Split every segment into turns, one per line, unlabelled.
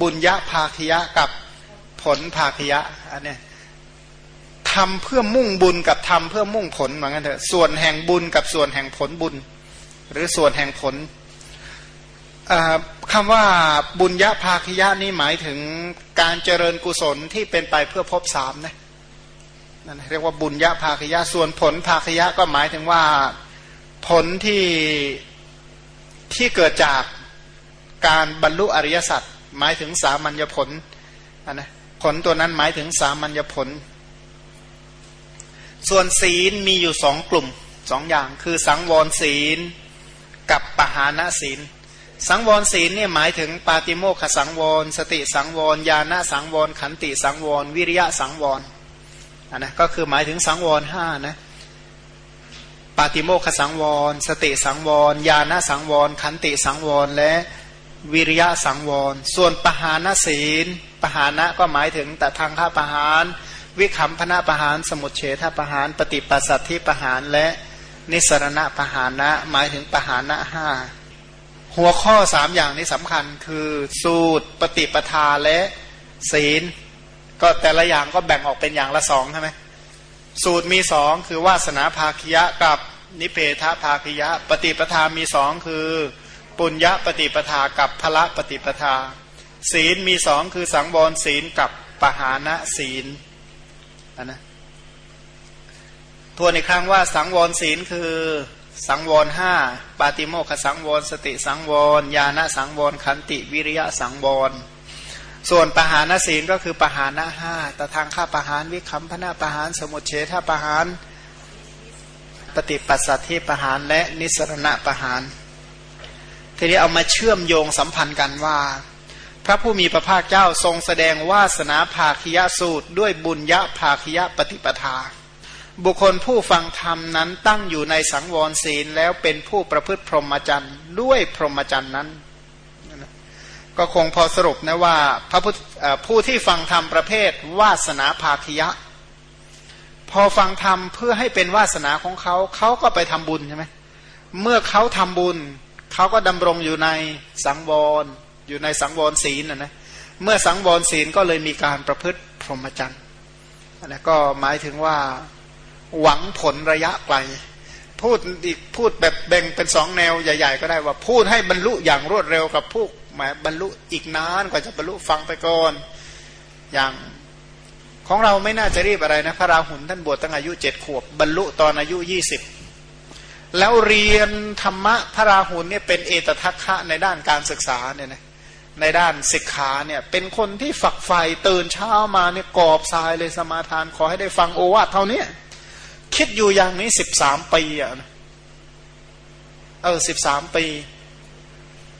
บุญยะภาคยะกับผลภาคยะอันนี้ทำเพื่อมุ่งบุญกับทำเพื่อมุ่งผลเหมือนกันเถอะส่วนแห่งบุญกับส่วนแห่งผลบุญ หรือส่วนแห่งผลคำว่าบุญยะภาคยะนี่หมายถึงการเจริญกุศลที่เป็นไปเพื่อพบสามนะนั่นเรียกว่าบุญยะภาคยะส่วนผลภาคยะก็หมายถึงว่าผลที่ที่เกิดจากการบรรลุอริยสัจ หมายถึงสามัญญผลนะผลตัวนั้นหมายถึงสามัญญผล ส่วนศีลมีอยู่สองกลุ่มสองอย่าง คือสังวรศีลกับปหานะศีล สังวรศีลเนี่ยหมายถึงปาติโมขสังวร สติสังวรญาณสังวร ขันติสังวร วิริยะสังวรอันนะก็คือหมายถึงสังวรห้านะปาติโมขสังวร สติสังวรญาณสังวร ขันติสังวร และ วิริยะสังวร ส่วนปหานศีล ปหานะก็หมายถึงแต่ทางข้าปหานวิคัมพนาปหานสมุทเฉทปหานปฏิปัสสัตทิปหานและนิสรณะปหานะหมายถึงปหานะห้าหัวข้อสามอย่างนี้สำคัญคือสูตรปฏิปทาและศีล ก็แต่ละอย่างก็แบ่งออกเป็นอย่างละสองใช่ไหมสูตรมีสองคือวาสนาภาคิยะกับนิเพทภาคิยะ ปฏิปทามีสองคือ ปุญญาปฏิปทากับพระปฏิปทา ศีลมีสองคือสังวรศีลกับปหานะศีลนนะทวนอีกครั้งว่าสังวรศีลคือสังวรห้าปาติโมขสังวร สติสังวร ญาณสังวร ขันติวิริยะสังวร ส่วนปหานศีลก็คือปหานะห้าตทางข้าปหานวิคัมพนาปหานสมุทเฉทปหานปฏิปัสสัที่ปหานและนิสรณะปหาน ทีนี้เอามาเชื่อมโยงสัมพันธ์กันว่า พระผู้มีพระภาคเจ้าทรงแสดงวาสนาภาคยสูตร ด้วยบุญยะภาคยปฏิปทา บุคคลผู้ฟังธรรมนั้นตั้งอยู่ในสังวรศีลแล้วเป็นผู้ประพฤติพรหมจรรย์ด้วยพรหมจรรย์นั้น ก็คงพอสรุปนะว่าพระผู้ที่ฟังธรรมประเภทวาสนาภาคยะ พอฟังธรรมเพื่อให้เป็นวาสนาของเขาเขาก็ไปทำบุญใช่ไหมเมื่อเขาทำบุญ เขาก็ดำรงอยู่ในสังวร อยู่ในสังวรศีลนะนะเมื่อสังวรศีลก็เลยมีการประพฤติพรหมจรรย์นนี้ก็หมายถึงว่าหวังผลระยะไกล พูดอีกพูดแบบแบ่งเป็นสองแนวใหญ่ ๆ ก็ได้ว่าพูดให้บรรลุอย่างรวดเร็วกับพูดหมายบรรลุอีกนานกว่าจะบรรลุฟังไปก่อนอย่างของเราไม่น่าจะรีบอะไรนะ พระราหุลท่านบวชตั้งอายุเจ็ดขวบ บรรลุตอนอายุยี่สิบ แล้วเรียนธรรมะพระราหุลเนี่ยเป็นเอตทัคคะในด้านการศึกษาเนี่ยนะในด้านศิกขาเนี่ยเป็นคนที่ฝักใฝ่ตื่นเช้ามาเนี่ยกอบทรายเลยสมาทานขอให้ได้ฟังโอวาทเท่านี้คิดอยู่อย่างนี้สิบสามปีอะเออสิบสามปี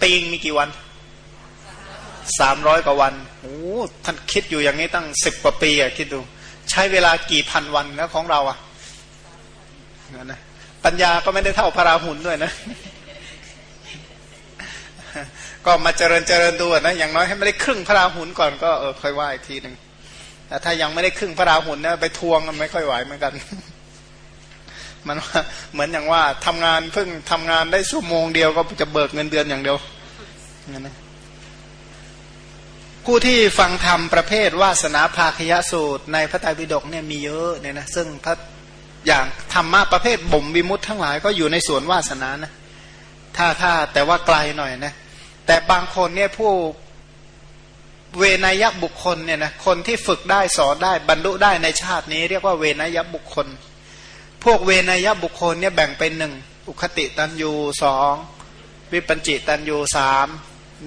ปีงมีกี่วันสามร้อยกว่าวันโอ้ท่านคิดอยู่อย่างนี้ตั้งสิบกว่าปีอะคิดดู ใช้เวลากี่พันวันนะของเราอะนะ ปัญญาก็ไม่ได้เท่าพระราหุลด้วยนะ ก็มาเจริญเจริญดูนะอย่างน้อยให้ไม่ได้ครึ่งพระราหุลก่อนก็เออค่อยว่าอีกทีหนึ่งแต่ถ้ายังไม่ได้ครึ่งพระราหุลเนี่ยไปทวงมันไม่ค่อยไหวเหมือนกัน มันเหมือนอย่างว่าทำงานเพิ่งทำงานได้ชั่วโมงเดียวก็จะเบิกเงินเดือนอย่างเดียวงั้นนะผู้ที่ฟังธรรมประเภทวาสนาภาคยสูตรในพระไตรปิฎกเนี่ยมีเยอะเนี่ยนะซึ่งพระ อย่างธรรมะประเภทบ่มวิมุตทั้งหลายก็อยู่ในส่วนวาสนานะถ้าถ้าแต่ว่าไกลหน่อยนะแต่บางคนเนี่ยผู้เวนยบุคคลเนี่ยนะคนที่ฝึกได้สอนได้บรรลุได้ในชาตินี้ เรียกว่าเวนยบุคคล พวกเวนยบุคคลเนี่ยแบ่งเป็นหนึ่งอุคติตันยูสองวิปัญจิตันยูสาม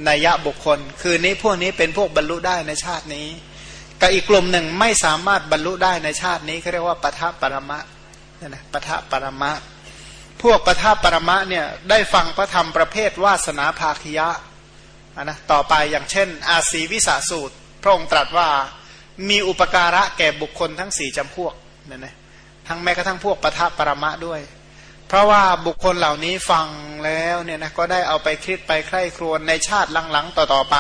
นัยบุคคล คือนี้พวกนี้เป็นพวกบรรลุได้ในชาตินี้กับอีกกลุ่มหนึ่งไม่สามารถบรรลุได้ในชาตินี้เขาเรียกว่าปทัปรมะ นี่ยนะปทัปรมะ พวกปทัปรมะเนี่ยได้ฟังพระธรรมประเภทวาสนาภาคิยะนะต่อไปอย่างเช่น อาศีวิสาสูตร พระองค์ตรัสว่ามีอุปการะแก่บุคคลทั้งสี่จำพวกเนี่ยนะทั้งแม้กระทั่งพวกปทัปรมะด้วย เพราะว่าบุคคลเหล่านี้ฟังแล้วเนี่ยนะก็ได้เอาไปคิดไปใคร่ครวญในชาติหลังๆต่อๆไป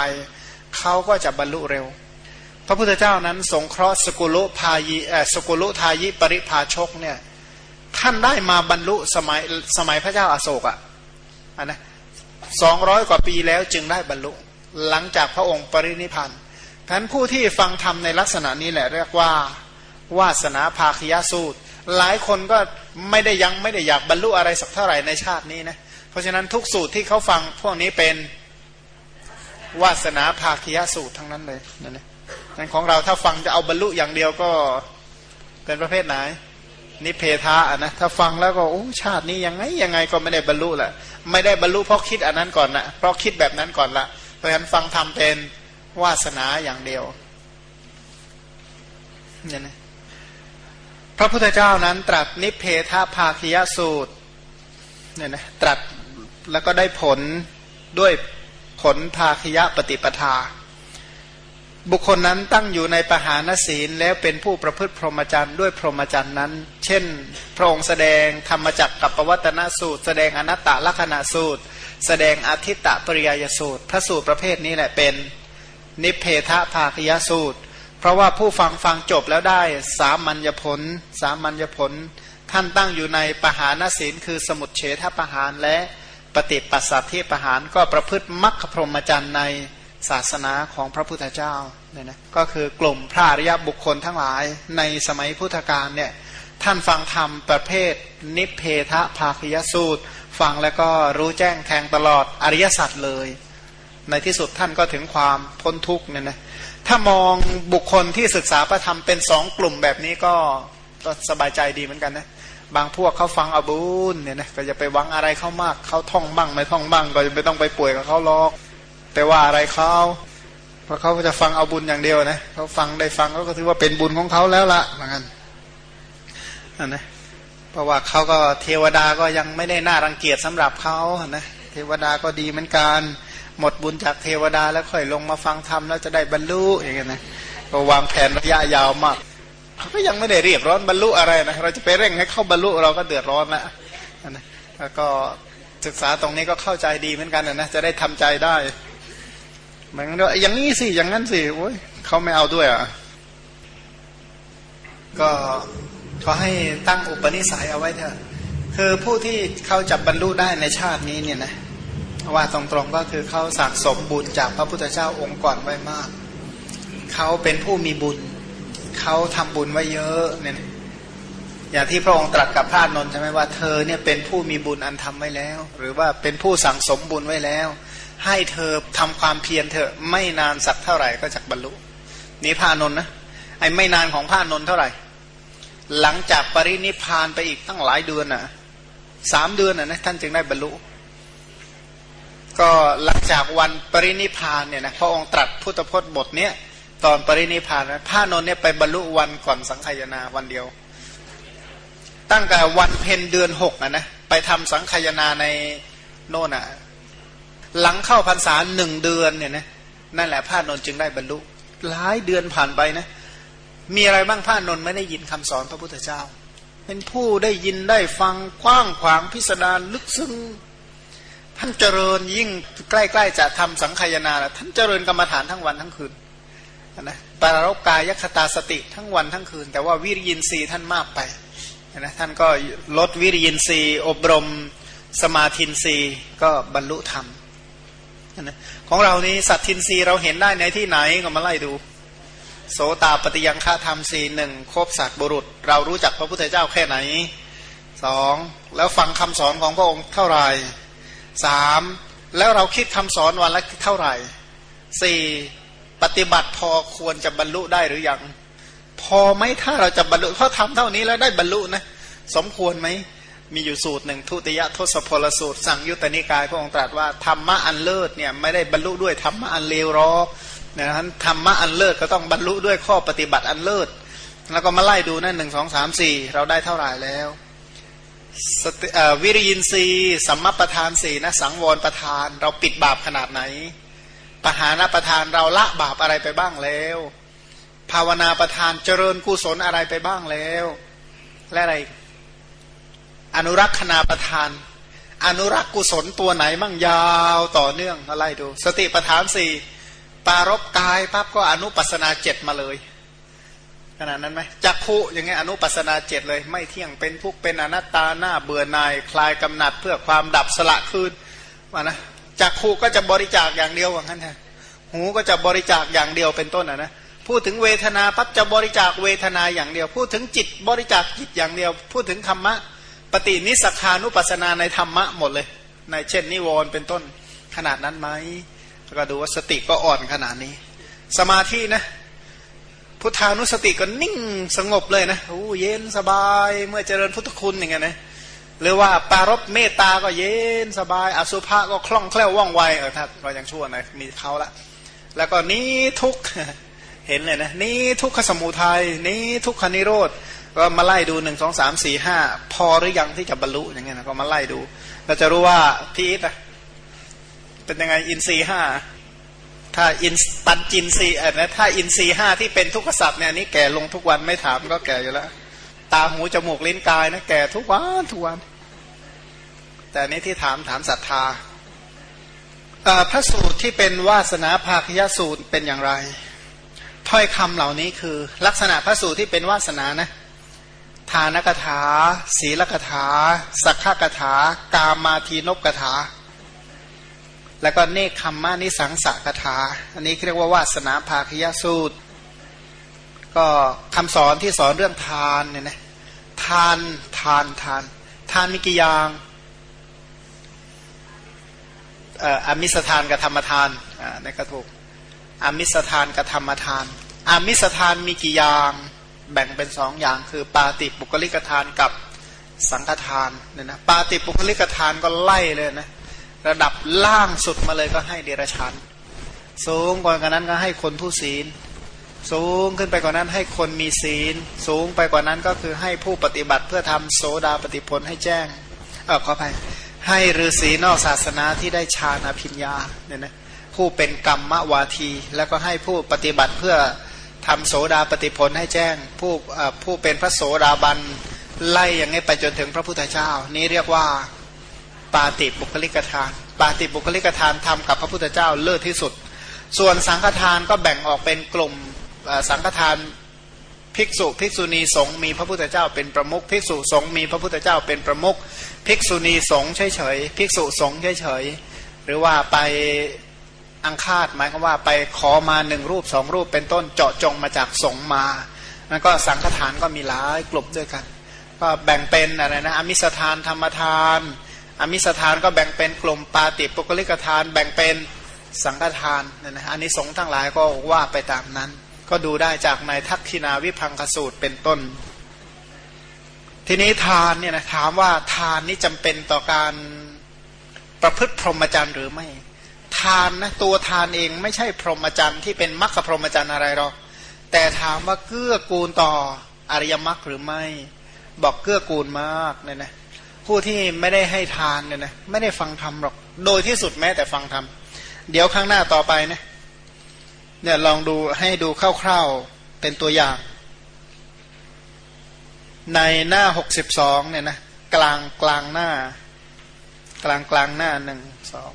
เขาก็จะบรรลุเร็ว พระพุทธเจ้านั้นสงเคราะห์สกุลุพายิสกุลุทายิปริพาชกเนี่ย ท่านได้มาบรรลุสมัยสมัยพระเจ้าอาโศกอะ่ะนะสองร้อยกว่าปีแล้วจึงได้บรรลุ หลังจากพระองค์ปรินิพานท่านผู้ที่ฟังธรรมในลักษณะนี้แหละเรียกว่าวาสนาภาคยสูตร หลายคนก็ไม่ได้ยังไม่ได้อยากบรรลุอะไรสักเท่าไหร่ในชาตินี้นะเพราะฉะนั้นทุกสูตรที่เขาฟังพวกนี้เป็นวาสนาภาคยสูตรทั้งนั้นเลยนั่นเองของเราถ้าฟังจะเอาบรรลุอย่างเดียวก็เป็นประเภทไหน นิเพทะนะถ้าฟังแล้วก็โอ้ชาตินี้ยังไงยังไงก็ไม่ได้บรรลุแหละไม่ได้บรรลุเพราะคิดอันนั้นก่อนนะเพราะคิดแบบนั้นก่อนละเพราะฉะนั้นฟังทำเป็นวาสนาอย่างเดียวเนี่ยนะพระพุทธเจ้านั้นตรัสนิเพทภาคียสูตรเนี่ยนะตรัสแล้วก็ได้ผลด้วยผลภาคียปฏิปทา บุคคลนั้นตั้งอยู่ในปหานศีลแล้วเป็นผู้ประพฤติพรหมจรรย์ด้วยพรหมจรรย์นั้น เช่น พระองค์แสดงธรรมจักกับปวัตนสูตร แสดงอนัตตลักษณะสูตร แสดงอธิตตปริยยสูตร พระสูตรประเภทนี้แหละเป็นนิเพทภาคยสูตร เพราะว่าผู้ฟังฟังจบแล้วได้สามัญญผล สามัญญผล ท่านตั้งอยู่ในปหานศีลคือสมุดเฉทปหารและปฏิปัสสัที่ปหารก็ประพฤติมัคคพรหมจรรย์ใน ศาสนาของพระพุทธเจ้าเนี่ยนะก็คือกลุ่มพระอริยบุคคลทั้งหลายในสมัยพุทธกาลเนี่ยท่านฟังธรรมประเภท นิเพทภาคยสูตร ฟังแล้วก็รู้แจ้งแทงตลอดอริยสัจเลย ในที่สุดท่านก็ถึงความพ้นทุกข์เนี่ยนะถ้ามองบุคคลที่ศึกษาพระธรรมเป็นสองกลุ่มแบบนี้ก็ก็สบายใจดีเหมือนกันนะบางพวกเขาฟังอบูนเนี่ยนะก็จะไปหวังอะไรเขามากเขาท่องบ้างไม่ท่องบ้างก็จะไม่ต้องไปป่วยกับเขาหรอก แต่ว่าอะไรเขาเพราะเขาจะฟังเอาบุญอย่างเดียวนะเขาฟังได้ฟังเขาก็ถือว่าเป็นบุญของเขาแล้วละเหมือนกันนั่นนะเพราะว่าเขาก็เทวดาก็ยังไม่ได้น่ารังเกียจสำหรับเขานะเทวดาก็ดีเหมือนกันหมดบุญจากเทวดาแล้วค่อยลงมาฟังธรรมแล้วจะได้บรรลุอย่างเงี้ยนะก็วางแผนระยะยาวมากเขาก็ยังไม่ได้เรียบร้อนบรรลุอะไรนะเราจะไปเร่งให้เข้าบรรลุเราก็เดือดร้อนล้วนะแล้วก็ศึกษาตรงนี้ก็เข้าใจดีเหมือนกันนะจะได้ทำใจได้ หมือนว่าอย่างนี้สิอย่างนั้นสิโอ้ยเขาไม่เอาด้วยอะก็ขอให้ตั้งอุปนิสัยเอาไว้เถอะคือผู้ที่เขาจับบรรลุได้ในชาตินี้เนี่ยนะว่าตรงๆก็คือเขาสะสมบุญจากพระพุทธเจ้าองค์ก่อนไว้มาก เขาเป็นผู้มีบุญ เขาทำบุญไว้เยอะเนี่ยอย่างที่พระองค์ตรัสกับพระนนท์ใช่ไหมว่าเธอเนี่ยเป็นผู้มีบุญอันทำไว้แล้ว หรือว่าเป็นผู้สั่งสมบุญไว้แล้ว ให้เธอทำความเพียรเถอะไม่นานสักเท่าไหร่ก็จะบรรลุนี่พระนนท์นะไอ้ไม่นานของพระนนท์เท่าไหร่ หลังจากปรินิพานไปอีกตั้งหลายเดือนน่ะสามเดือนน่ะนะท่านจึงได้บรรลุ ก็หลังจากวันปรินิพานเนี่ยนะพระองค์ตรัสพุทธพจน์บทเนี้ยตอนปรินิพานนะพระนนท์เนี่ยไปบรรลุวันก่อนสังขยนาวันเดียว ตั้งแต่วันเพ็ญเดือนหกนะนะไปทำสังขยนาในโน่นอะ หลังเข้าพรรษาหนึ่งเดือนเนี่ยนะนั่นแหละพระนนท์จึงได้บรรลุ หลายเดือนผ่านไปนะ มีอะไรบ้างพระนนท์ไม่ได้ยินคำสอนพระพุทธเจ้า เป็นผู้ได้ยินได้ฟังกว้างขวางพิสดารลึกซึ้งท่านเจริญยิ่งใกล้ๆจะทำสังขยาแล้วท่านเจริญกรรมฐานทั้งวันทั้งคืนนะปารกกายยคตาสติทั้งวันทั้งคืน แต่ว่าวิริยินทรีย์ท่านมากไปนะท่านก็ลดวิริยินทรีย์อบรมสมาธินทรีย์ก็บรรลุธรรม นะของเรานี้สัตทินรีเราเห็นได้ในที่ไหนก็มาไล่ดู โสตาปฏิยังฆาธรรมสีหนึ่งครบสัตบุรุษ เรารู้จักพระพุทธเจ้าแค่ไหนสองแล้วฟังคำสอนของพระองค์เท่าไหร่สามแล้วเราคิดคำสอนวันละเท่าไหร่สี่ปฏิบัติพอควรจะบรรลุได้หรือยัง พอไหมถ้าเราจะบรรลุเพราะทำเท่านี้แล้วได้บรรลุนะ สมควรไหม มีอยู่สูตรหนึ่งทุติยทศพลสูตร สั่งยุตนิกายพระองค์ตรัสว่าธรรมะอันเลิศเนี่ยไม่ได้บรรลุด้วยธรรมะอันเลวรอนะฮะธรรมะอันเลิศก็ต้องบรรลุด้วยข้อปฏิบัติอันเลิศ แล้วก็มาไล่ดูนั่นหนึ่งสองสามสี่เราได้เท่าไหร่แล้ววิริยินทรีย์สัมมาประธานสี่นะสังวรประธาน เราปิดบาปขนาดไหนปหานาประธานเราละบาปอะไรไปบ้างแล้ว ภาวนาประธานเจริญกุศลอะไรไปบ้างแล้ว และอะไร อนุรักษณาประธาน อนุรักษ์กุศลตัวไหนมั่งยาวต่อเนื่องอะไรดู สติประธานสี่ปารบกายปั๊บก็อนุปัสนาเจ็ดมาเลยขนาดนั้นไหมจักขุอย่างเงี้ยอนุปัสนาเจ็ดเลย ไม่เที่ยงเป็นทุกเป็นอนัตตาหน้าเบื่อหน่ายคลายกำหนัดเพื่อความดับสละคืนว่านะจักขุก็จะบริจาคอย่างเดียวว่างั้นแท้หูก็จะบริจาคอย่างเดียวเป็นต้นนะนะพูดถึงเวทนาปั๊บจะบริจาคเวทนาอย่างเดียว พูดถึงจิตบริจาคจิตอย่างเดียว พูดถึงธรรมะ ปฏินิสขานุปัสนาในธรรมะหมดเลย ในเช่น นิวรณ์เป็นต้นขนาดนั้นไหมก็ดูว่าสติก็อ่อนขนาดนี้ สมาธินะ พุทธานุสติก็นิ่งสงบเลยนะโอ้เย็นสบายเมื่อเจริญพุทธคุณอย่างเงี้ยนะหรือว่าปารบเมตตาก็เย็นสบาย อสุภะก็คล่องแคล่วว่องไวเออถ้าเรายังชั่วนะมีเขาละ แล้วก็นี้ทุกเห็นเลยนะนี้ทุกขสมุทัยนี้ทุกขนิโรธ ก็มาไล่ดูหนึ่งสองสามสี่ห้าพอหรือยังที่จะบรรลุอย่างเงี้ยนะก็มาไล่ดูเราจะรู้ว่าพี่อิทเป็นยังไงอินทรีห้าถ้าอินปันจินซีอ่นะถ้าอินทรีห้าที่เป็นทุกขสัตว์เนี่ยนี้แก่ลงทุกวันไม่ถามก็แก่อยู่แล้ว ตาหูจมูกลิ้นกายนะแก่ทุกวันทุกวัน แต่นี้ที่ถามถามศรัทธาพระสูตรที่เป็นวาสนาภาคยสูตรเป็นอย่างไรถ้อยคำเหล่านี้คือ ลักษณะพระสูตรที่เป็นวาสนานะ ทานกถา ศีลกถา สักขกถา กามาทีนบกถา แล้วก็เนคขมมานิสังสกถา อันนี้เรียกว่าวาสนาภาคยสูตร ก็คำสอนที่สอนเรื่องทานเนี่ยนะทานทานทาน ทานมีกี่อย่างอามิสทานกับธรรมทานอ่าในกระถูกอามิสทานกับธรรมทานอามิสทานมีกี่อย่าง แบ่งเป็นสองอย่างคือปาติปุกลิกทานกับสังฆทานเนี่ยนะปาติปุกลิกทานก็ไล่เลยนะระดับล่างสุดมาเลยก็ให้เดรชันสูงกว่านั้นก็ให้คนผู้ศีล สูงขึ้นไปกว่านั้นให้คนมีศีล สูงไปกว่านั้นก็คือให้ผู้ปฏิบัติเพื่อทำโสดาปฏิพลให้แจ้งเออขออภัยให้ฤาษีนอกศาสนาที่ได้ฌานอภิญญาเนี่ยนะผู้เป็นกรรมวาที แล้วก็ให้ผู้ปฏิบัติเพื่อ ทำโสดาปฏิพลให้แจ้ง ผู้ผู้เป็นพระโสดาบันไล่อย่างนี้ไปจนถึงพระพุทธเจ้า นี้เรียกว่าปาติบุคลิกทาน ปาติบุคลิกทานทำกับพระพุทธเจ้าเลิศที่สุด ส่วนสังฆทานก็แบ่งออกเป็นกลุ่มสังฆทานภิกษุภิกษุณีสงฆ์มีพระพุทธเจ้าเป็นประมุขภิกษุสงฆ์มีพระพุทธเจ้าเป็นประมุขภิกษุณีสงฆ์เฉยเฉยภิกษุสงฆ์เฉยเฉยหรือว่าไป อังคาดหมายความว่าไปขอมาหนึ่งรูปสองรูปเป็นต้นเจาะจงมาจากสงมาแล้วก็สังฆทานก็มีหลายกลุ่มด้วยกัน ก็แบ่งเป็นอะไรนะอมิสทานธรรมทาน อมิสทานก็แบ่งเป็นกลุ่มปาติปุกลิกทาน แบ่งเป็นสังฆทานนะนะอันนี้สงทั้งหลายก็ว่าไปตามนั้น ก็ดูได้จากในทักษินาวิพังคสูตรเป็นต้น ทีนี้ทานเนี่ยนะถามว่าทานนี่จำเป็นต่อการประพฤติพรหมจรรย์หรือไม่ ทานนะตัวทานเองไม่ใช่พรหมจรรย์ที่เป็นมรรคพรหมจรรย์อะไรหรอกแต่ถามว่าเกื้อกูลต่ออริยมรรคหรือไม่ บอกเกื้อกูลมากเนี่ยนะผู้ที่ไม่ได้ให้ทานเนี่ยนะไม่ได้ฟังธรรมหรอก โดยที่สุดแม้แต่ฟังธรรมเดี๋ยวข้างหน้าต่อไปนะเนี่ยลองดูให้ดูคร่าวๆเป็นตัวอย่าง ในหน้าหกสิบสองเนี่ยนะกลางกลางหน้า กลางกลางหน้าหนึ่งสอง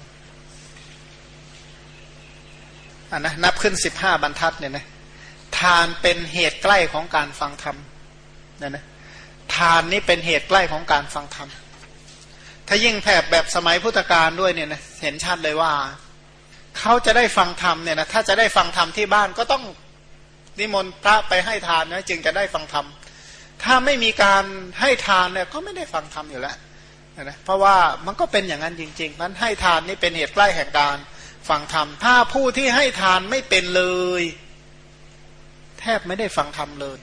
อันนะนับขึ้นสิบห้าบรรทัดเนี่ยนะทานเป็นเหตุใกล้ของการฟังธรรมเนี่ยนะทานนี้เป็นเหตุใกล้ของการฟังธรรมถ้ายิ่งแผบแบบสมัยพุทธกาลด้วยเนี่ยนะเห็นชัดเลยว่าเขาจะได้ฟังธรรมเนี่ยนะถ้าจะได้ฟังธรรมที่บ้านก็ต้องนิมนต์พระไปให้ทานนะจึงจะได้ฟังธรรมถ้าไม่มีการให้ทานเนี่ยก็ไม่ได้ฟังธรรมอยู่แล้วนะเพราะว่ามันก็เป็นอย่างนั้นจริงๆมันให้ทานนี่เป็นเหตุใกล้แห่งการ ฟังธรรม ถ้าผู้ที่ให้ทานไม่เป็นเลย แทบไม่ได้ฟังธรรมเลย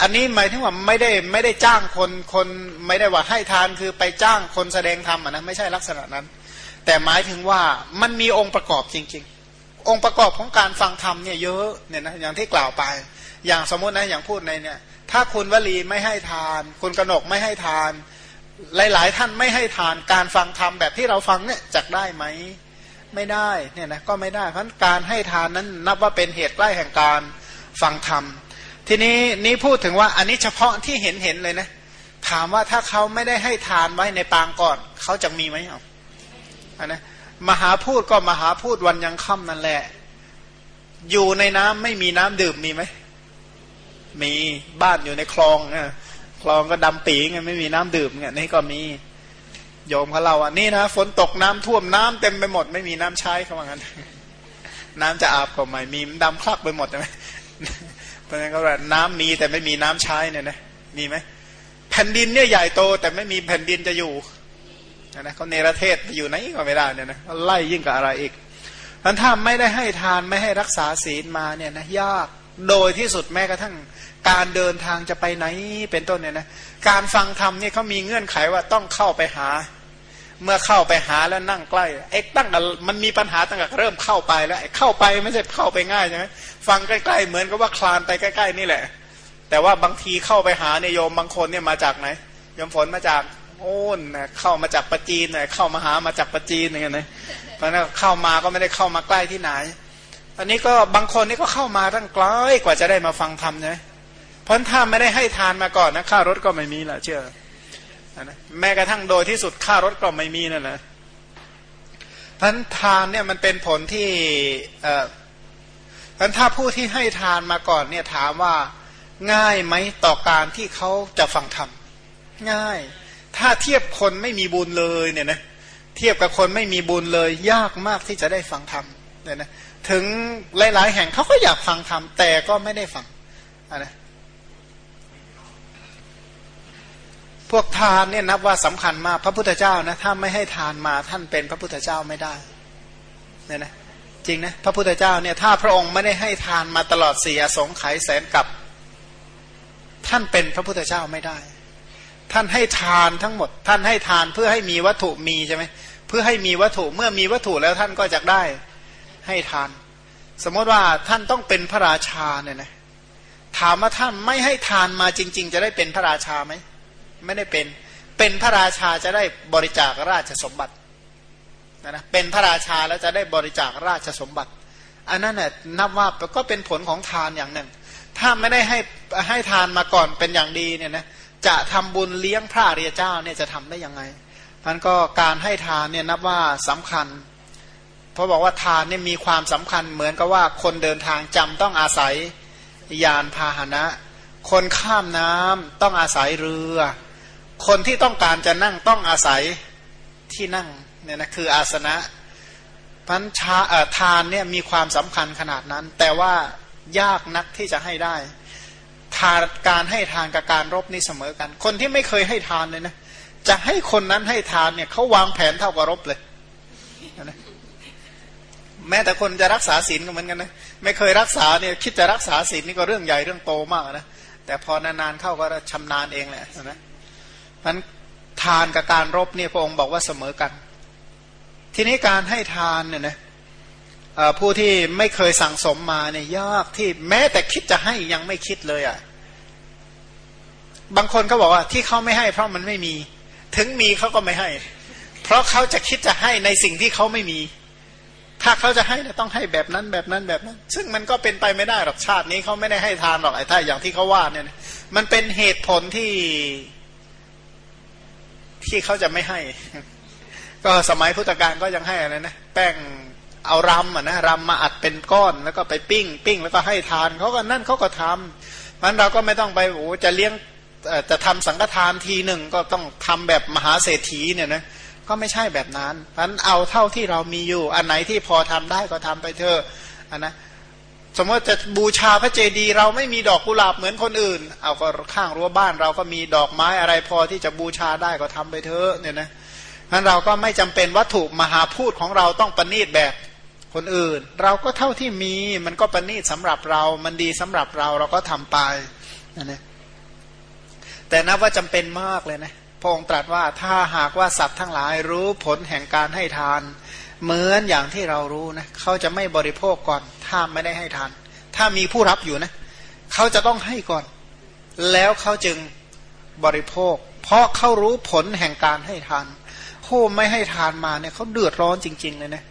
อันนี้หมายถึงว่าไม่ได้ไม่ได้จ้างคนคนไม่ได้ว่าให้ทานคือไปจ้างคนแสดงธรรมนะไม่ใช่ลักษณะนั้น แต่หมายถึงว่ามันมีองค์ประกอบจริง ๆ องค์ประกอบของการฟังธรรมเนี่ยเยอะเนี่ยนะอย่างที่กล่าวไป อย่างสมมตินะอย่างพูดในเนี่ย ถ้าคุณวลีไม่ให้ทาน คุณกนกไม่ให้ทาน หลาย ๆ ท่านไม่ให้ทานการฟังธรรมแบบที่เราฟังเนี่ยจักได้ไหม ไม่ได้เนี่ยนะก็ไม่ได้ เพราะการให้ทานนั้นนับว่าเป็นเหตุใกล้แห่งการฟังธรรม ทีนี้นี้พูดถึงว่าอันนี้เฉพาะที่เห็นเห็นเลยนะ ถามว่าถ้าเขาไม่ได้ให้ทานไว้ในปางก่อน เขาจะมีไหมเอาอันนะมหาพูดก็มหาพูดวันยังค่ำนั่นแหละ อยู่ในน้ำไม่มีน้ำดื่มมีไหมมีบ้านอยู่ในคลองนะคลองก็ดำปีไงไม่มีน้ำดื่มเนี่ยนี่ก็มี โยมเขาเล่าอะนี่นะฝนตกน้ำท่วมน้ำเต็มไปหมด ไม่มีน้ำใช้เขาว่างั้น น้ำจะอาบก็ไม่มีมันดำคลักไปหมดใช่ไหมเพราะนั้นก็ว่าน้ำมีแต่ไม่มีน้ำใช้เนี่ยนะมีไหมแผ่นดินเนี่ยใหญ่โต แต่ไม่มีแผ่นดินจะอยู่นะเขาเนรเทศไปอยู่ไหนก็ไม่ได้เนี่ยนะไล่ยิ่งกับอะไรอีกมันถ้าไม่ได้ให้ทานไม่ให้รักษาศีลมาเนี่ยนะยากโดยที่สุดแม้กระทั่งการเดินทางจะไปไหนเป็นต้นเนี่ยนะการฟังธรรมเนี่ยเขามีเงื่อนไขว่าต้องเข้าไปหา เมื่อเข้าไปหาแล้วนั่งใกล้เอ็กตั้งแต่มันมีปัญหาตั้งแต่เริ่มเข้าไปแล้วเข้าไปไม่ใช่เข้าไปง่ายใช่ไหมฟังใกล้ๆเหมือนกับว่าคลานไปใกล้ ๆ นี่แหละ แต่ว่าบางทีเข้าไปหาเนี่ยโยมบางคนเนี่ยมาจากไหนโยมฝนมาจากโอ้นเข้ามาจากปจีนน่เข้ามาหามาจากปจีนอย่างเงี้ยนะเพราะนั้นเข้ามาก็ไม่ได้เข้ามาใกล้ที่ไหน อันนี้ก็บางคนนี่ก็เข้ามาตั้งไกลกว่าจะได้มาฟังธรรมใช่ไหมเพราะถ้าไม่ได้ให้ทานมาก่อนนะค่ารถก็ไม่มีละเชื่อ นะแม้กระทั่งโดยที่สุดค่ารถก็ไม่มีนั่นแหละพันทานเนี่ยมันเป็นผลที่เอ่อพันถ้าผู้ที่ให้ทานมาก่อนเนี่ยถามว่าง่ายไหมต่อการที่เขาจะฟังธรรมง่าย ถ้าเทียบคนไม่มีบุญเลยเนี่ยนะเทียบกับคนไม่มีบุญเลย ยากมากที่จะได้ฟังธรรมเนี่ยนะถึงหลาย ๆ แห่งเขาก็อยากฟังธรรมแต่ก็ไม่ได้ฟังนะ พวกทานเนี่ยนับว่าสำคัญมาก พระพุทธเจ้านะถ้าไม่ให้ทานมาท่านเป็นพระพุทธเจ้าไม่ได้เนี่ยนะจริงนะพระพุทธเจ้าเนี่ยถ้าพระองค์ไม่ได้ให้ทานมาตลอดเสียสงไขแสนกับ ท่านเป็นพระพุทธเจ้าไม่ได้ ท่านให้ทานทั้งหมด ท่านให้ทานเพื่อให้มีวัตถุมีใช่ไหมเพื่อให้มีวัตถุเมื่อมีวัตถุแล้วท่านก็จะได้ให้ทาน สมมติว่าท่านต้องเป็นพระราชาเนี่ยนะถามว่าท่านไม่ให้ทานมาจริง ๆ จะได้เป็นพระราชาไหม ไม่ได้เป็น เป็นพระราชาจะได้บริจาคราชสมบัตินะนะเป็นพระราชาแล้วจะได้บริจาคราชสมบัติ อันนั้นน่ยนับว่าก็เป็นผลของทานอย่างหนึ่ง ถ้าไม่ได้ให้ให้ทานมาก่อนเป็นอย่างดีเนี่ยนะจะทำบุญเลี้ยงพระเรียเจ้าเนี่ยจะทำได้ยังไงมันก็การให้ทานเนี่ยนับว่าสำคัญ เพราะบอกว่าทานเนี่ยมีความสำคัญเหมือนกับว่าคนเดินทางจำต้องอาศัยยานพาหนะ คนข้ามน้ำต้องอาศัยเรือ คนที่ต้องการจะนั่งต้องอาศัยที่นั่งเนี่ยนะคืออาสนะพันชาทานเนี่ยมีความสำคัญขนาดนั้น แต่ว่ายากนักที่จะให้ได้ ทานการให้ทานกับการรบนี่เสมอกัน คนที่ไม่เคยให้ทานเลยนะจะให้คนนั้นให้ทานเนี่ยเขาวางแผนเท่ากับรบเลยนะแม้แต่คนจะรักษาศีลก็เหมือนกันนะไม่เคยรักษาเนี่ยคิดจะรักษาศีลนี่ก็เรื่องใหญ่เรื่องโตมากนะแต่พอนานๆเข้าก็ชำนาญเองแหละนะ นั้นทานกับการรบเนี่ยพระองค์บอกว่าเสมอกัน ทีนี้การให้ทานเนี่ยนะผู้ที่ไม่เคยสั่งสมมาเนี่ยยากที่แม้แต่คิดจะให้ยังไม่คิดเลยอะ่ะบางคนก็บอกว่าที่เขาไม่ให้ เพราะมันไม่มี ถึงมีเขาก็ไม่ให้ เพราะเขาจะคิดจะให้ในสิ่งที่เขาไม่มี ถ้าเขาจะให้ต้องให้แบบนั้นแบบนั้นแบบนั้น ซึ่งมันก็เป็นไปไม่ได้หรอกชาตินี้เขาไม่ได้ให้ทานหรอกไอ้ถ้าอย่างที่เขาว่าเนี่ยมันเป็นเหตุผลที่ ที่เขาจะไม่ให้ ก็สมัยพุทธกาลก็ยังให้อะไรนะแป้งเอารำอะนะรำมาอัดเป็นก้อนแล้วก็ไปปิ้ง ปิ้งแล้วก็ให้ทานเขาก็นั่นเขาก็ทำมันเราก็ไม่ต้องไปโอ้จะเลี้ยงจะทำสังฆทานทีหนึ่งก็ต้องทำแบบมหาเศรษฐีเนี่ยนะก็ไม่ใช่แบบนั้นนั้นเอาเท่าที่เรามีอยู่ อันไหนที่พอทำได้ก็ทำไปเถอะอันนะ สมมติจะบูชาพระเจดีย์เราไม่มีดอกกุหลาบเหมือนคนอื่น เอาก็ข้างรั้วบ้านเราก็มีดอกไม้อะไรพอที่จะบูชาได้ก็ทำไปเถอะเนี่ยนะนั้นเราก็ไม่จำเป็นวัตถุมหาพูดของเราต้องประณีตแบบคนอื่น เราก็เท่าที่มีมันก็ประณีตสำหรับเรา มันดีสำหรับเราเราก็ทำไปนะนะแต่นับว่าจำเป็นมากเลยนะพระองค์ตรัสว่าถ้าหากว่าสัตว์ทั้งหลายรู้ผลแห่งการให้ทาน เหมือนอย่างที่เรารู้นะเขาจะไม่บริโภคก่อน ถ้าไม่ได้ให้ทาน ถ้ามีผู้รับอยู่นะเขาจะต้องให้ก่อน แล้วเขาจึงบริโภค เพราะเขารู้ผลแห่งการให้ทาน ผู้ไม่ให้ทานมาเนี่ยเขาเดือดร้อนจริง ๆ เลยนะ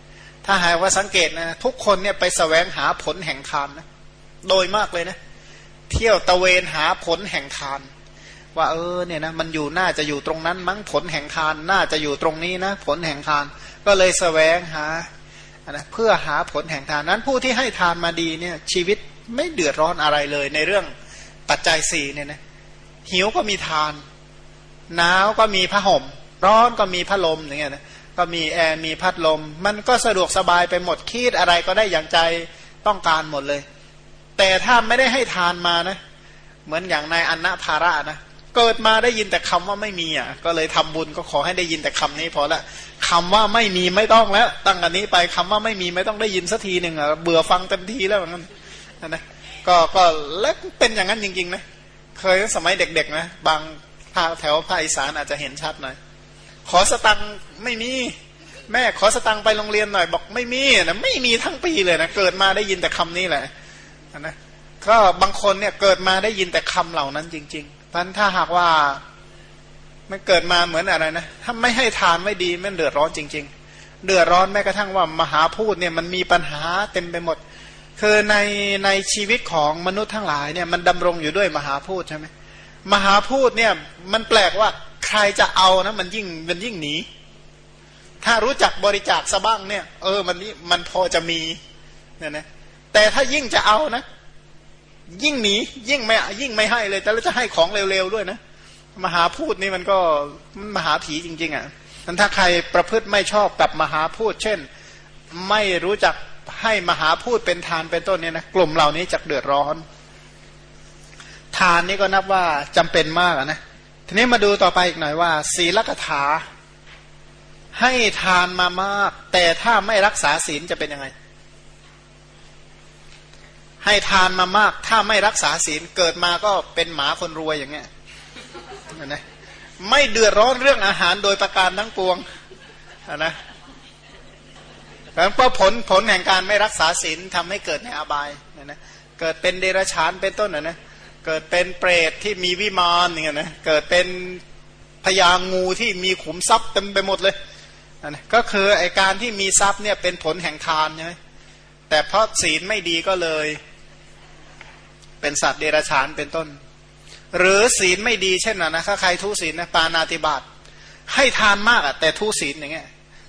ถ้าหากว่าสังเกตนะทุกคนเนี่ยไปสแสวงหาผลแห่งทานนะโดยมากเลยนะ เที่ยวตะเวนหาผลแห่งทาน ว่าเออเนี่ยนะมันอยู่น่าจะอยู่ตรงนั้นมั้งผลแห่งทานน่าจะอยู่ตรงนี้นะ ผลแห่งทาน ก็เลยสแสวงหานะเพื่อหาผลแห่งทานนั้นผู้ที่ให้ทานมาดีเนี่ยชีวิตไม่เดือดร้อนอะไรเลยในเรื่องปัจจัยสี่เนี่ยนะหิวก็มีทานหนาวก็มีผ้าห่ม ร้อนก็มีพัดลมอย่างเงี้ยนะก็มีแอร์มีพัดลม มันก็สะดวกสบายไปหมดคิดอะไรก็ได้อย่างใจต้องการหมดเลย แต่ถ้าไม่ได้ให้ทานมานะ เหมือนอย่างนายอันนาภาระนะ เกิดมาได้ยินแต่คำว่าไม่มีอะ ก็เลยทำบุญก็ขอให้ได้ยินแต่คำนี้พอละคำว่าไม่มีไม่ต้องแล้ว ตั้งอันนี้ไปคำว่าไม่มีไม่ต้องได้ยินสักทีหนึ่งอะเบื่อฟังเต็มทีแล้วเหมือนกันนะก็ก็แล้วเป็นอย่างนั้นจริงๆนะเคยสมัยเด็กๆนะบางภาคแถวภาคอีสานอาจจะเห็นชัดหน่อยขอสตังไม่มี แม่ขอสตังไปโรงเรียนหน่อย บอกไม่มีนะไม่มีทั้งปีเลยนะเกิดมาได้ยินแต่คำนี้แหละนะก็บางคนเนี่ยเกิดมาได้ยินแต่คำเหล่านั้นจริง ๆ พราะถ้าหากว่ามันเกิดมาเหมือนอะไรนะถ้าไม่ให้ทานไม่ดีมันเดือดร้อนจริง ๆ เดือดร้อนแม้กระทั่งว่ามหาพูดเนี่ยมันมีปัญหาเต็มไปหมด คือในในชีวิตของมนุษย์ทั้งหลายเนี่ยมันดำรงอยู่ด้วยมหาพูดใช่ไหมมหาพูดเนี่ยมันแปลกว่าใครจะเอานะมันยิ่งมันยิ่งหนีถ้ารู้จักบริจาคสบ้างเนี่ย เออมันนี่มันพอจะมีเนี่ยนะแต่ถ้ายิ่งจะเอานะ ยิ่งหนียิ่งไม่ยิ่งไม่ให้เลย แต่เราจะให้ของเร็วๆด้วยนะมหาพูดนี่มันก็มันมหาผีจริง ๆอะ่ะถ้าใครประพฤติไม่ชอบกับมหาพูด เช่น ไม่รู้จักให้มหาพูดเป็นทานเป็นต้นเนี่ยนะกลุ่มเหล่านี้จะเดือดร้อน ทานนี่ก็นับว่าจำเป็นมากนะทีนี้มาดูต่อไปอีกหน่อยว่า ศีลกถาให้ทานมามาก แต่ถ้าไม่รักษาศีลจะเป็นยังไง ให้ทานมามาก ถ้าไม่รักษาศีลเกิดมาก็เป็นหมาคนรวยอย่างเงี้ยนะไม่เดือดร้อนเรื่องอาหารโดยประการทั้งปวงนะแล้วก็ผลผลแห่งการไม่รักษาศีลทำให้เกิดในอบายนะนะเกิดเป็นเดรัจฉานเป็นต้นนะนะเกิดเป็นเปรตที่มีวิมานอย่างเงี้ยนะเกิดเป็นพญางูที่มีขุมทรัพย์เต็มไปหมดเลยนะก็คือไอการที่มีทรัพย์เนี่ยเป็นผลแห่งทานใช่ไหมแต่เพราะศีลไม่ดีก็เลย เป็นสัตว์เดรัจฉานเป็นต้น หรือศีลไม่ดีเช่นนะถ้าใครทุศีลนะปานาติบาตให้ทานมากอะแต่ทุศีลอย่างเงี้ย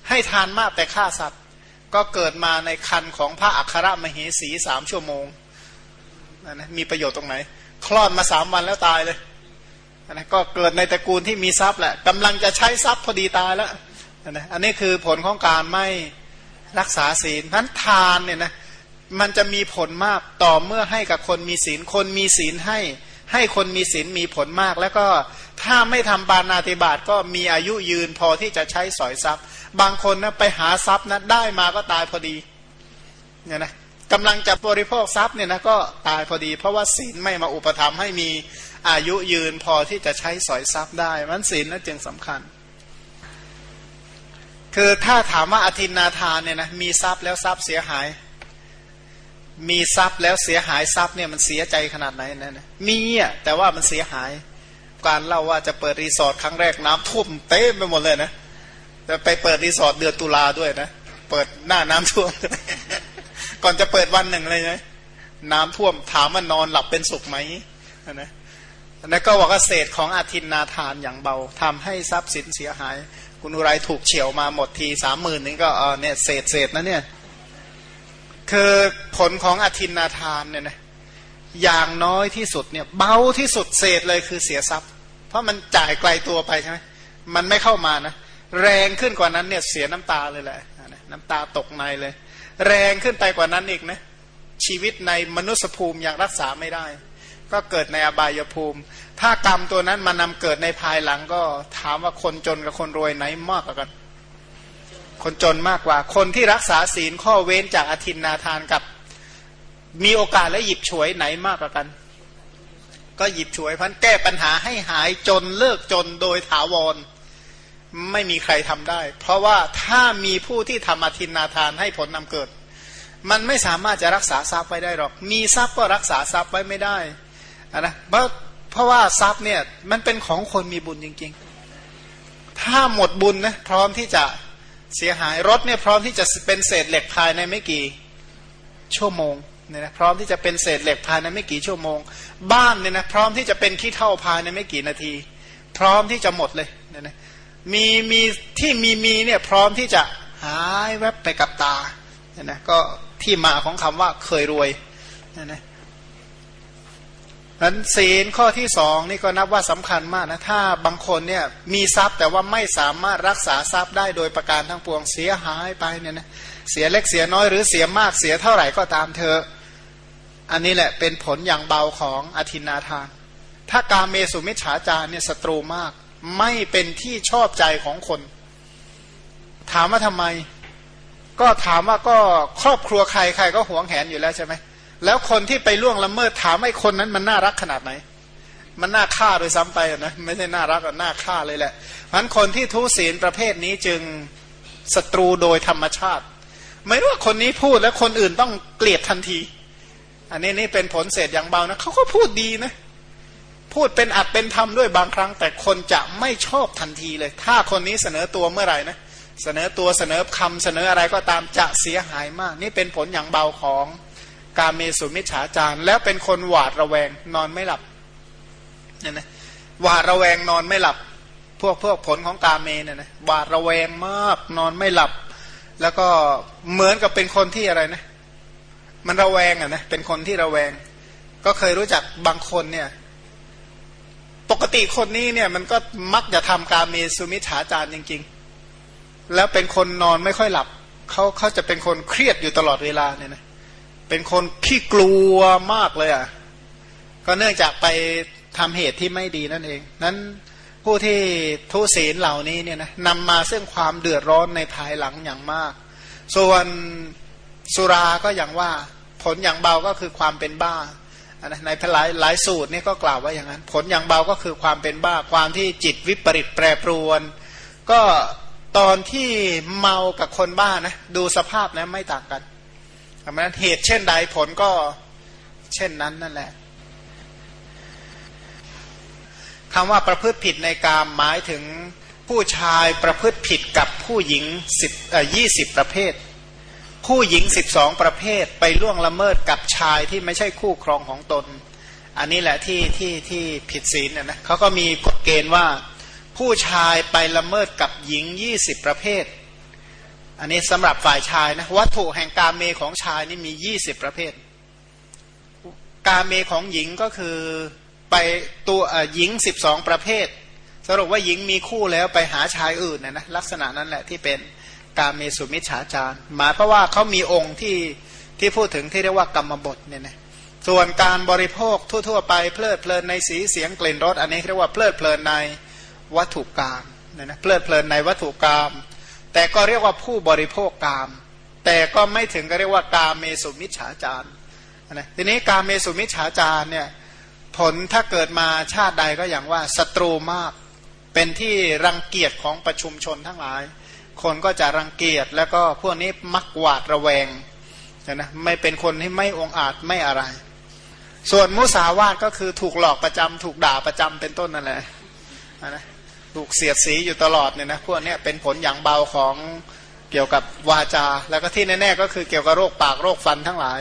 ให้ทานมากแต่ฆ่าสัตว์ ก็เกิดมาในคันของพระอัครมเหสีสามชั่วโมงนะมีประโยชน์ตรงไหน คลอดมาสามวันแล้วตายเลยนะก็เกิดในตระกูลที่มีทรัพย์แหละกำลังจะใช้ทรัพย์พอดีตายแล้วนะอันนี้คือผลของการไม่รักษาศีลนั้นทานเนี่ยนะ มันจะมีผลมากต่อเมื่อให้กับคนมีศีล คนมีศีลให้ ให้คนมีศีลมีผลมาก แล้วก็ถ้าไม่ทำปานาติบาตก็มีอายุยืนพอที่จะใช้สอยทรัพย์ บางคนนะไปหาทรัพย์นะได้มาก็ตายพอดีเนี่ยนะกำลังจะบริโภคทรัพย์เนี่ยนะก็ตายพอดี เพราะว่าศีลไม่มาอุปถัมให้มีอายุยืนพอที่จะใช้สอยทรัพย์ได้มันศีลนั่นจึงสำคัญ คือถ้าถามว่าอธินาทานเนี่ยนะมีทรัพย์แล้วทรัพย์เสียหาย มีทรัพย์แล้วเสียหายทรัพย์เนี่ยมันเสียใจขนาดไหนนั่นะมีอะแต่ว่ามันเสียหาย การเล่าว่าจะเปิดรีสอร์ทครั้งแรกน้ำท่วมเต็มไปหมดเลยนะจะไปเปิดรีสอร์ทเดือนตุลาด้วยนะเปิดหน้าน้ำท่วม ก่อนจะเปิดวันหนึ่งเลยนะน้ำท่วมถามว่านอนหลับเป็นสุขไหมนะแล้วก็บอกว่าเศษของอาทินนาทานอย่างเบาทำให้ทรัพย์สินเสียหาย คุณอุไรถูกเฉียวมาหมดทีสามหมื่นนี่ก็เออเนี่ยเศษเศษนะเนี่ย คือผลของอาทินนาทานเนี่ยนะอย่างน้อยที่สุดเนี่ยเบาที่สุดเศษเลยคือเสียทรัพย์ เพราะมันจ่ายไกลตัวไปใช่ไหมมันไม่เข้ามานะแรงขึ้นกว่านั้นเนี่ยเสียน้ำตาเลยแหละน้ำตาตกในเลย แรงขึ้นไปกว่านั้นอีกนะชีวิตในมนุษยภูมิยังรักษาไม่ได้ ก็เกิดในอบายภูมิ ถ้ากรรมตัวนั้นมานำเกิดในภายหลังก็ถามว่าคนจนกับคนรวยไหนมากกว่ากัน คนจนมากกว่า คนที่รักษาศีลข้อเว้นจากอธินนาทานกับ มีโอกาสและหยิบฉวยไหนมากกว่ากัน ก็หยิบฉวยพันแก้ปัญหาให้หายจนเลิกจนโดยถาวร ไม่มีใครทำได้ เพราะว่าถ้ามีผู้ที่ทำอธินนาทานให้ผลนำเกิด มันไม่สามารถจะรักษาทรัพย์ไว้ได้หรอก มีทรัพย์ก็รักษาทรัพย์ไว้ไม่ได้นะเพราะเพราะว่าทรัพย์เนี่ยมันเป็นของคนมีบุญจริง ๆ ถ้าหมดบุญนะพร้อมที่จะ เสียหายรถเนี่ยพร้อมที่จะเป็นเศษเหล็กภายในไม่กี่ชั่วโมงเนี่ยนะพร้อมที่จะเป็นเศษเหล็กภายในไม่กี่ชั่วโมง บ้านเนี่ยนะพร้อมที่จะเป็นขี้เท่าภายในไม่กี่นาที พร้อมที่จะหมดเลยเนี่ยนะมีมีที่มีมีเนี่ยพร้อมที่จะหายแวบไปกับตาเนี่ยนะก็ที่มาของคำว่าเคยรวยเนี่ยนะ นั้นศีลข้อที่สองนี่ก็นับว่าสำคัญมากนะถ้าบางคนเนี่ยมีทรัพย์แต่ว่าไม่สามารถรักษาทรัพย์ได้โดยประการทั้งปวงเสียหายไปเนี่ยนะเสียเล็กเสียน้อยหรือเสียมากเสียเท่าไหร่ก็ตามเธอ อันนี้แหละเป็นผลอย่างเบาของอธินาทาน ถ้าการเมสุมิฉาจารเนี่ยศัตรูมาก ไม่เป็นที่ชอบใจของคน ถามว่าทำไม ก็ถามว่าก็ครอบครัวใครใครก็หวงแหนอยู่แล้วใช่ไหม แล้วคนที่ไปล่วงละเมิดถามไอ้คนนั้นมันน่ารักขนาดไหน มันน่าฆ่าโดยซ้ำไปนะไม่ใช่น่ารักอะน่าฆ่าเลยแหละเพราะคนที่ทุศีลประเภทนี้จึงศัตรูโดยธรรมชาติ ไม่รู้ว่าคนนี้พูดแล้วคนอื่นต้องเกลียดทันที อันนี้นี่เป็นผลเศษอย่างเบานะเขาก็พูดดีนะ พูดเป็นอัดเป็นธรรมด้วยบางครั้ง แต่คนจะไม่ชอบทันทีเลย ถ้าคนนี้เสนอตัวเมื่อไหร่นะเสนอตัวเสนอคำเสนออะไรก็ตามจะเสียหายมาก นี่เป็นผลอย่างเบาของ การเมสุมิจฉาจารแล้วเป็นคนหวาดระแวงนอนไม่หลับเนี่ยนะหวาดระแวงนอนไม่หลับ พวกพวกผลของกาเมเนี่ยนะหวาดระแวงมากนอนไม่หลับ แล้วก็เหมือนกับเป็นคนที่อะไรนะ มันระแวงอะนะเป็นคนที่ระแวง ก็เคยรู้จักบางคนเนี่ย ปกติคนนี้เนี่ย มันก็มักจะทำการเมสุมิจฉาจารจริง ๆ แล้วเป็นคนนอนไม่ค่อยหลับเขาเขาจะเป็นคนเครียดอยู่ตลอดเวลาเนี่ยนะ เป็นคนขี้กลัวมากเลยอะก็เนื่องจากไปทำเหตุที่ไม่ดีนั่นเอง นั้นผู้ที่ทุศีลเหล่านี้เนี่ยนะนำมาซึ่งความเดือดร้อนในภายหลังอย่างมาก ส่วนสุราก็อย่างว่าผลอย่างเบาก็คือความเป็นบ้าในหลายหลายสูตรนี่ก็กล่าวว่าอย่างนั้น ผลอย่างเบาก็คือความเป็นบ้า ความที่จิตวิปริตแปรปรวน ก็ตอนที่เมากับคนบ้านะดูสภาพนะไม่ต่างกัน รมะเหตุเช่นใดผลก็เช่นนั้นนั่นแหละคำว่าประพฤติผิดในกามหมายถึงผู้ชายประพฤติผิดกับผู้หญิงสิบยี่สิบประเภท ผู้หญิงสิบสองประเภทไปล่วงละเมิดกับชายที่ไม่ใช่คู่ครองของตน อันนี้แหละที่ที่ที่ผิดศีลนะเขาก็มีกฎเกณฑ์ว่า ผู้ชายไปละเมิดกับหญิงยี่สิบประเภท อันนี้สำหรับฝ่ายชายนะวัตถุแห่งการเมของชายนี่มียี่สิบประเภท การเมของหญิงก็คือไปตัวหญิงสิบสองประเภท สรุปว่าหญิงมีคู่แล้วไปหาชายอื่นนะนะลักษณะนั้นแหละที่เป็นการเมสุมิชฌาจารหมายเพราะว่าเขามีองค์ที่ที่พูดถึงที่เรียกว่ากรรมบทเนี่ยนะส่วนการบริโภคทั่ว ๆ ไปเพลิดเพลินในสีเสียงกลิ่นรสอันนี้เรียกว่าเพลิดเพลินในวัตถุกรรมเนี่ยนะเพลิดเพลินในวัตถุกรรม แต่ก็เรียกว่าผู้บริโภคกาม แต่ก็ไม่ถึงก็เรียกว่ากามเมสุมิจฉาจารนะทีนี้กามเมสุมิจฉาจารเนี่ยผลถ้าเกิดมาชาติใดก็อย่างว่าศัตรูมากเป็นที่รังเกียจของประชุมชนทั้งหลาย คนก็จะรังเกียจแล้วก็พวกนี้มักหวาดระแวงนะไม่เป็นคนที่ไม่องอาจไม่อะไร ส่วนมุสาวาทก็คือถูกหลอกประจำถูกด่าประจำเป็นต้นนั่นแหละนะ ถูกเสียดสีอยู่ตลอดเนี่ยนะพวกนี้เป็นผลอย่างเบาของเกี่ยวกับวาจา แล้วก็ที่แน่ๆก็คือเกี่ยวกับโรคปากโรคฟันทั้งหลาย